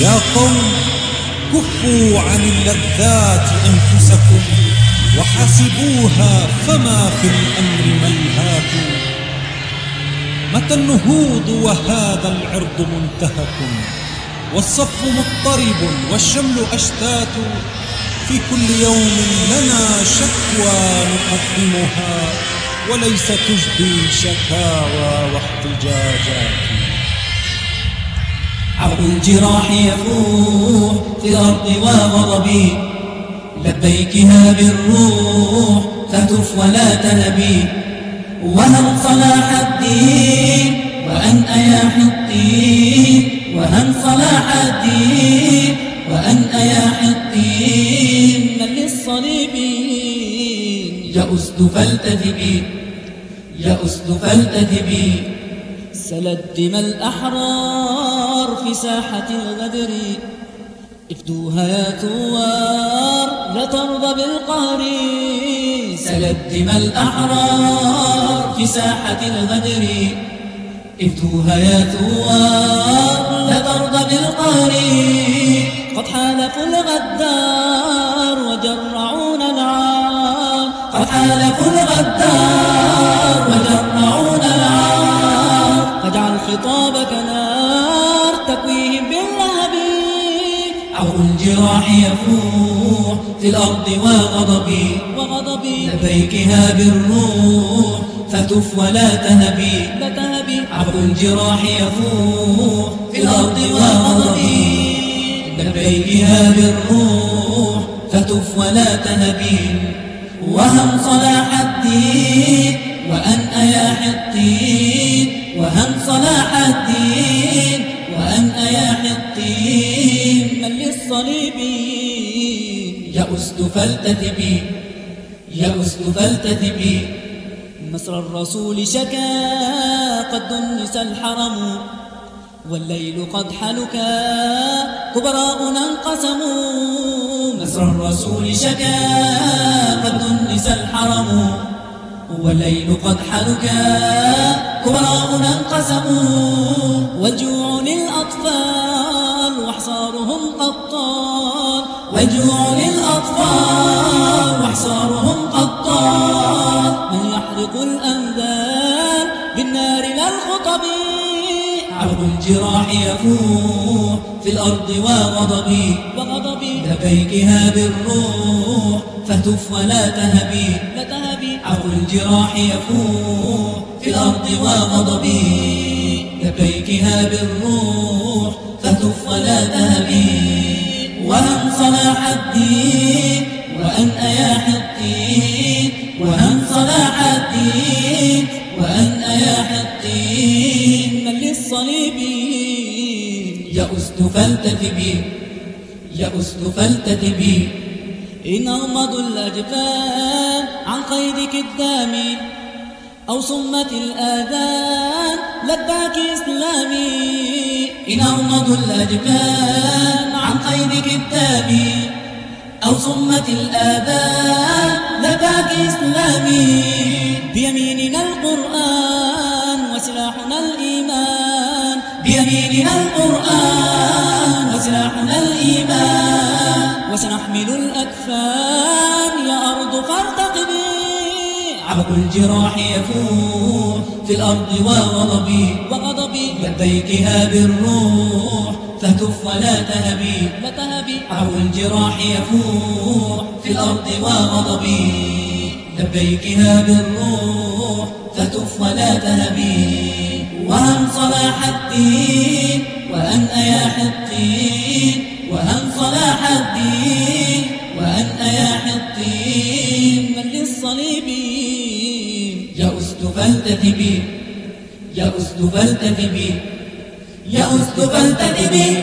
يا قوم كفوا عن اللذات أنفسكم وحاسبوها فما في الأمر ملهاك متى النهوض وهذا العرض منتهك؟ والصف مضطرب والشمل أشتات. في كل يوم لنا شكوى نقدمها وليس تجدي شكاوى واحتجاجات. عرض الجراح يفوح في الأرض وغضبي. لبيكها بالروح فتف ولا تنبي. وهل صلاح الدين؟ وأن أياح الدين وهن صلاح الدين؟ وأن أياح الدين من للصليبين. يأست فالتذبي يأست فالتذبي سلت دم الأحرار في ساحة الغدر. افدوها يا ثوار لا ترضى بالقهر. سلت دم الأحرار في ساحة الغدر. افدوها يا ثوار لا ترضى بالقهر. قد حالفوا الغدار وجرعونا العار. قد حالفوا الغدار وجرعونا العار. فاجعل خطابك نار تكويهم باللهب عور الجراح يفوح في الأرض وغضبي وغضبي. لبيكها بالروح فتف ولا تهبي عور الجراح يفوح في الأرض وغضبي. لبيكها بالروح فتف ولا تهبي. وهم صلاح الدين وأن أياح الدين. وهم صلاح الدين وأن أياح الدين من للصليبين. يأست فلتثبي يأست فلتثبي مصر الرسول شكا قد دنس الحرم. والليل قد حلكا كبراؤنا انقسموا. مصر الرسول شكا قد دنس الحرم. والليل قد حلكا كبراؤنا انقسموا والجوع للأطفال وحصارهم قطار والجوع للأطفال وحصارهم قطار من يحرق الأنذار بالنار لا الخطب عرض الجراح يفوح في الأرض وغضبي وغضبي لبيكها بالروح فتف ولا تهبي. عرض الجراح يفوح في الأرض وغضبي لبيكها بالروح فتف ولا تهبي وهم صلاح الدين وأن أياح الدين وهم صلاح الدين وأن أياح الدين من للصليبين يأست فلتثبي يأست فلتثبي إن أغمضوا الأجفان عن قيد كدامي أو صمت الآذان لباك إسلامي إن أغمضوا الأجفان عن قيد كدامي أو صمت الآذان لباك إسلامي بيميننا القرآن وسلاحنا الإيمان. بيميننا القرآن وسلاحنا الإيمان. وسنحمل الأكفان يا أرض فارتقبي عبق الجراح يفوح في الأرض وغضبي وغضبي. لبيكها بالروح فتف ولا تهبي. لا تهبي عبق الجراح يفوح في الأرض وغضبي. لبيكها بالروح فتف ولا تهبي. وهم صلاح الدين وأن أياح الدين وهم صلاح الدين وأن أياح الدين من للصليبين يأست فلتثبي يأست فلتثبي يأست فلتثبي